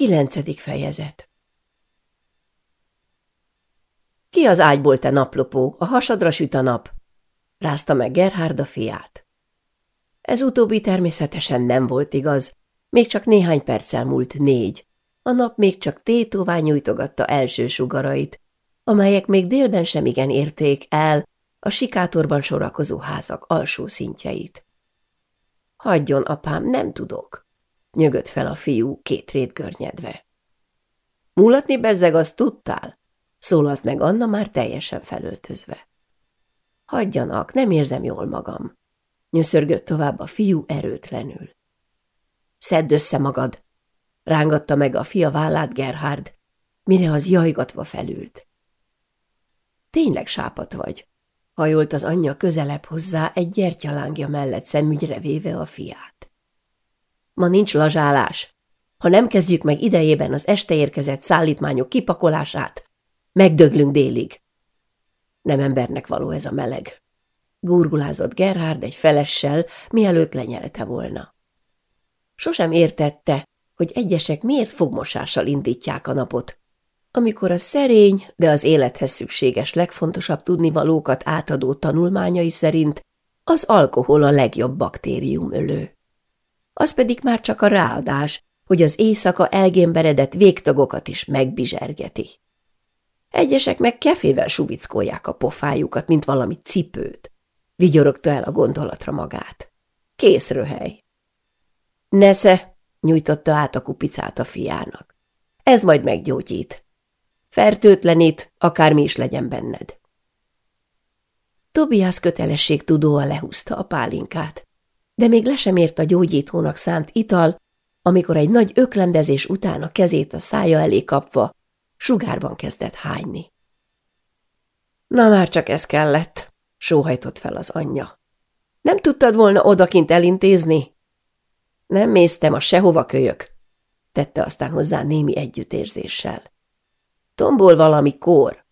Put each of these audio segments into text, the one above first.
Kilencedik fejezet Ki az ágyból, te naplopó? A hasadra süt a nap. Rázta meg Gerhard a fiát. Ez utóbbi természetesen nem volt igaz. Még csak néhány perccel múlt négy. A nap még csak tétován nyújtogatta első sugarait, amelyek még délben sem igen érték el a sikátorban sorakozó házak alsó szintjeit. Hagyjon, apám, nem tudok, nyögött fel a fiú két rét görnyedve. Múlatni bezzeg azt tudtál? szólalt meg Anna már teljesen felöltözve. Hagyjanak, nem érzem jól magam, nyöszörgött tovább a fiú erőtlenül. Szedd össze magad, rángatta meg a fia vállát Gerhard, mire az jajgatva felült. Tényleg sápat vagy, hajolt az anyja közelebb hozzá egy gyertyalángja mellett szemügyre véve a fiát. Ma nincs lazsálás. Ha nem kezdjük meg idejében az este érkezett szállítmányok kipakolását, megdöglünk délig. Nem embernek való ez a meleg. Gurgulázott Gerhard egy felessel, mielőtt lenyelte volna. Sosem értette, hogy egyesek miért fogmosással indítják a napot, amikor a szerény, de az élethez szükséges legfontosabb tudnivalókat átadó tanulmányai szerint az alkohol a legjobb baktériumölő. Az pedig már csak a ráadás, hogy az éjszaka elgémberedett végtagokat is megbizsergeti. Egyesek meg kefével suvickolják a pofájukat, mint valami cipőt. Vigyorogta el a gondolatra magát. Kész röhely. Nesze, nyújtotta át a kupicát a fiának. Ez majd meggyógyít. Fertőtlenít, akármi is legyen benned. Tobias tudóan lehúzta a pálinkát, de még le sem ért a gyógyítónak szánt ital, amikor egy nagy öklendezés után a kezét a szája elé kapva sugárban kezdett hányni. Na már csak ez kellett, sóhajtott fel az anyja. Nem tudtad volna odakint elintézni? Nem méztem a sehova kölyök, tette aztán hozzá némi együttérzéssel. Tombol valami kór.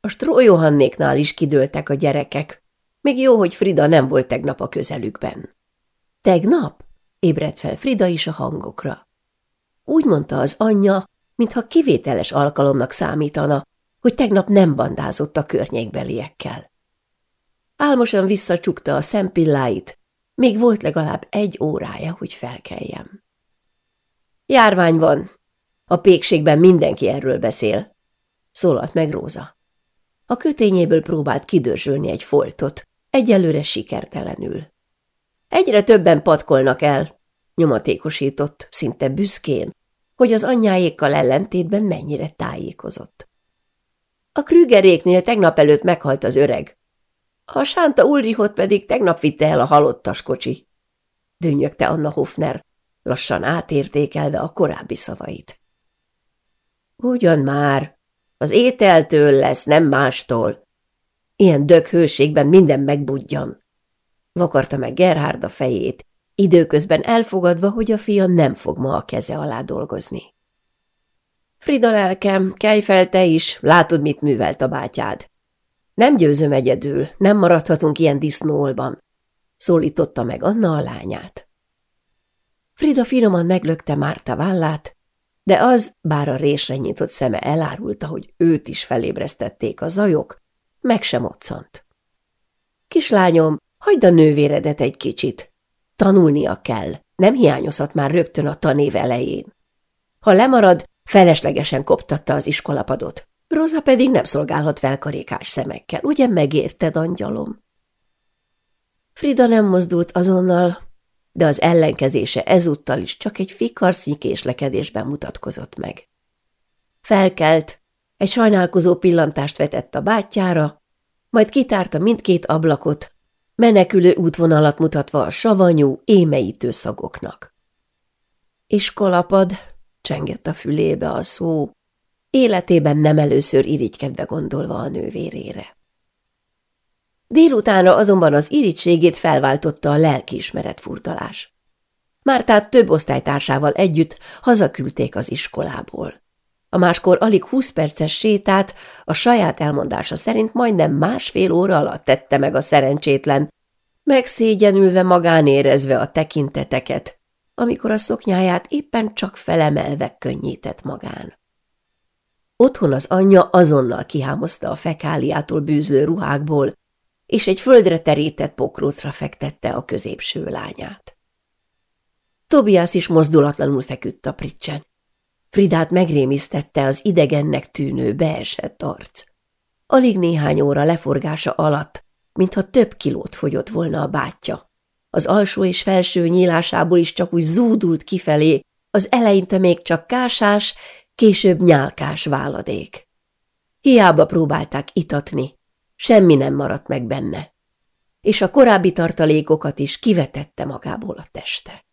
A Strójohannéknál is kidőltek a gyerekek. Még jó, hogy Frida nem volt tegnap a közelükben. Tegnap? ébredt fel Frida is a hangokra. Úgy mondta az anyja, mintha kivételes alkalomnak számítana, hogy tegnap nem bandázott a környékbeliekkel. Álmosan visszacsukta a szempilláit, még volt legalább egy órája, hogy felkeljem. Járvány van. A pékségben mindenki erről beszél, szólalt meg Róza. A kötényéből próbált kidörzsölni egy foltot, egyelőre sikertelenül. Egyre többen patkolnak el, nyomatékosított, szinte büszkén, hogy az anyjáékkal ellentétben mennyire tájékozott. A Krügeréknél tegnap előtt meghalt az öreg. A Sánta Ulrichot pedig tegnap vitte el a halottas kocsi. Dünnyögte Anna Hofner, lassan átértékelve a korábbi szavait. Ugyan már, az ételtől lesz, nem mástól. Ilyen döghőségben minden megbudjan. Vakarta meg Gerhard a fejét, időközben elfogadva, hogy a fia nem fog ma a keze alá dolgozni. Frida lelkem, kelj fel te is, látod, mit művelt a bátyád. Nem győzöm egyedül, nem maradhatunk ilyen disznóolban, szólította meg Anna a lányát. Frida finoman meglökte Márta vállát, de az, bár a résre nyitott szeme elárulta, hogy őt is felébresztették a zajok, meg sem moccant. Kislányom, hagyd a nővéredet egy kicsit. Tanulnia kell, nem hiányozhat már rögtön a tanév elején. Ha lemarad, feleslegesen koptatta az iskolapadot. Rosa pedig nem szolgálhat felkarékás szemekkel, ugye megérted, angyalom? Frida nem mozdult azonnal, de az ellenkezése ezúttal is csak egy fikarsznyi késlekedésben mutatkozott meg. Felkelt, egy sajnálkozó pillantást vetett a bátyjára, majd kitárta mindkét ablakot, menekülő útvonalat mutatva a savanyú, émeítő szagoknak. Iskolapad, csengett a fülébe a szó, életében nem először irigykedve gondolva a nővérére. Délutána azonban az irítségét felváltotta a lelkiismeret furdalás. Mártát több osztálytársával együtt hazaküldték az iskolából. A máskor alig húsz perces sétát a saját elmondása szerint majdnem másfél óra alatt tette meg a szerencsétlen, megszégyenülve magán érezve a tekinteteket, amikor a szoknyáját éppen csak felemelve könnyített magán. Otthon az anyja azonnal kihámozta a fekáliától bűzlő ruhákból, és egy földre terített pokrócra fektette a középső lányát. Tobias is mozdulatlanul feküdt a pricsen. Fridát megrémisztette az idegennek tűnő beesett arc. Alig néhány óra leforgása alatt, mintha több kilót fogyott volna a bátyja. Az alsó és felső nyílásából is csak úgy zúdult kifelé, az eleinte még csak kásás, később nyálkás váladék. Hiába próbálták itatni, semmi nem maradt meg benne, és a korábbi tartalékokat is kivetette magából a teste.